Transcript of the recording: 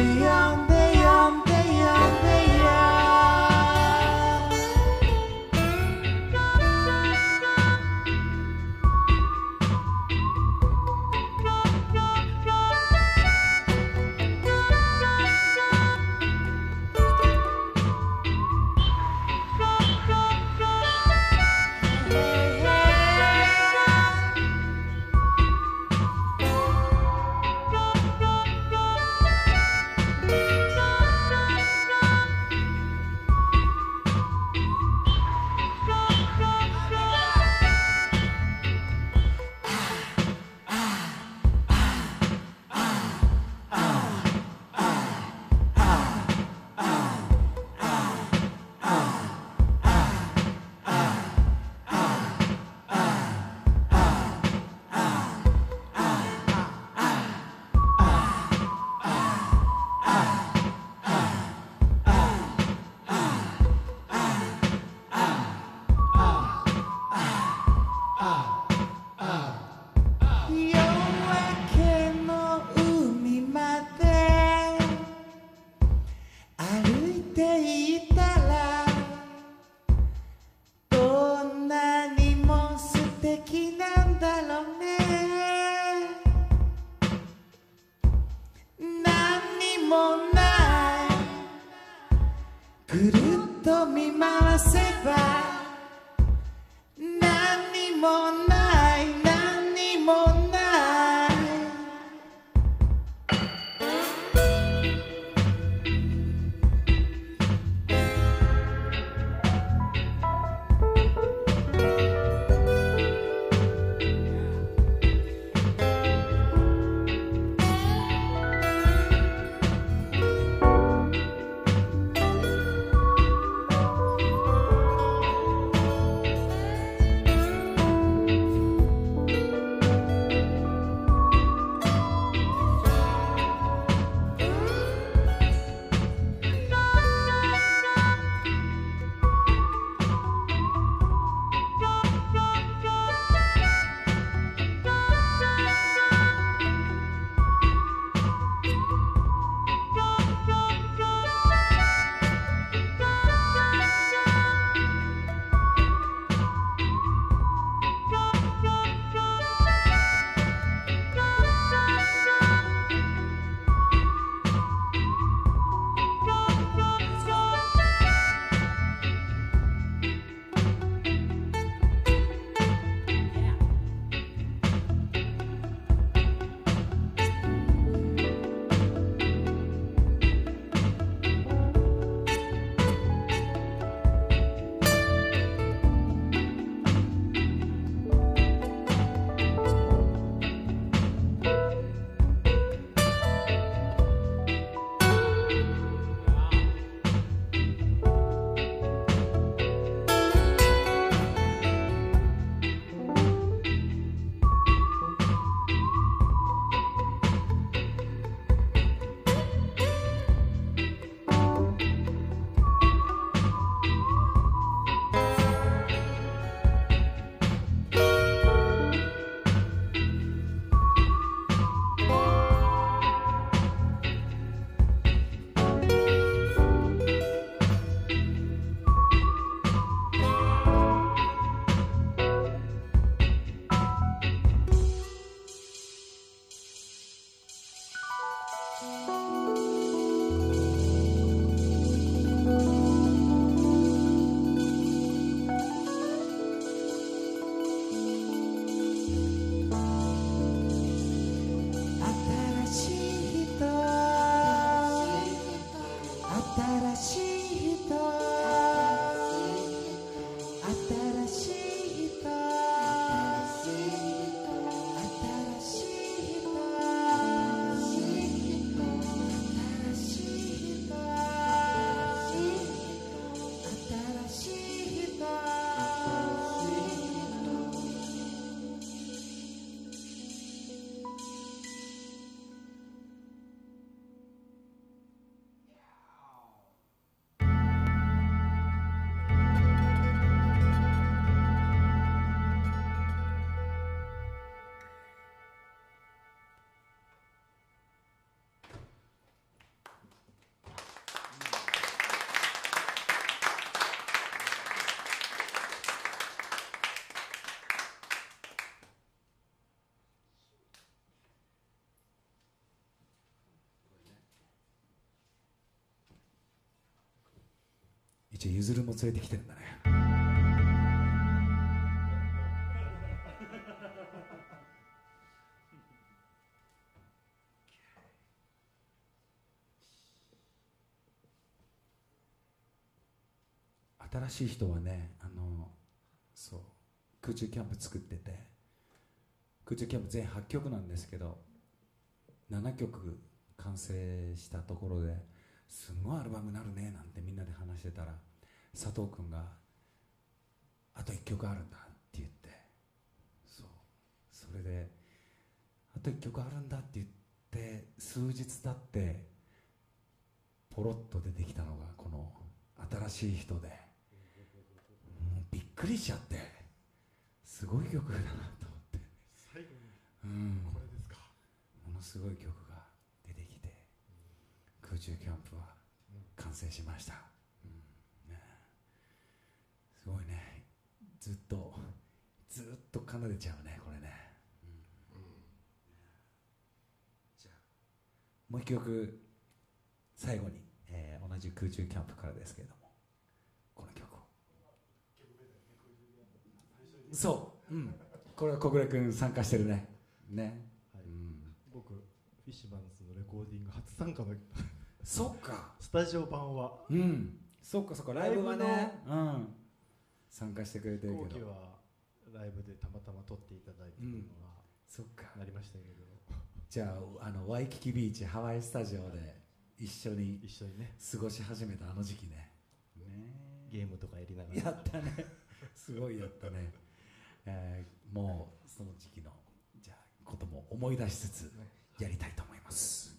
Yeah. もない。ぐるっと見回せば一応ゆずるも連れてきてるんだね。新しい人はねあのそう空中キャンプ作ってて空中キャンプ全8曲なんですけど7曲完成したところですごいアルバムになるねなんてみんなで話してたら佐藤君が「あと1曲あるんだ」って言ってそう。それで「あと1曲あるんだ」って言って数日経ってポロッと出てきたのがこの新しい人で。もうびっくりしちゃってすごい曲だなと思って。最後にうん。これですか。ものすごい曲が出てきて空中キャンプは完成しました、すごいね。ずっとずっと奏でちゃうねこれね、うん。じゃあもう一曲最後に、えー同じ空中キャンプからですけれどもこの曲を。そう。うん。これは小暮君参加してるね。ね、はい。うん、僕フィッシュマンズのレコーディング初参加のそっか。スタジオ版は。うん。そっかそっか。ライブはね。うん参加してくれてる後けど。期はライブでたまたま撮っていただいてるのがそっか。なりましたけど、じゃああのワイキキビーチハワイスタジオで一緒に一緒にね。過ごし始めたあの時期ね。ねゲームとかやりながら。やったね。すごいやったね、えーもうその時期のじゃあことも思い出しつつやりたいと思います